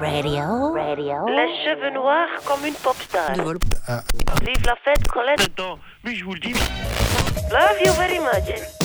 Radio. Radio. Les cheveux noirs comme une pop star. Vive la fête, Colette. Attends, mais je vous le dis. Love you very much.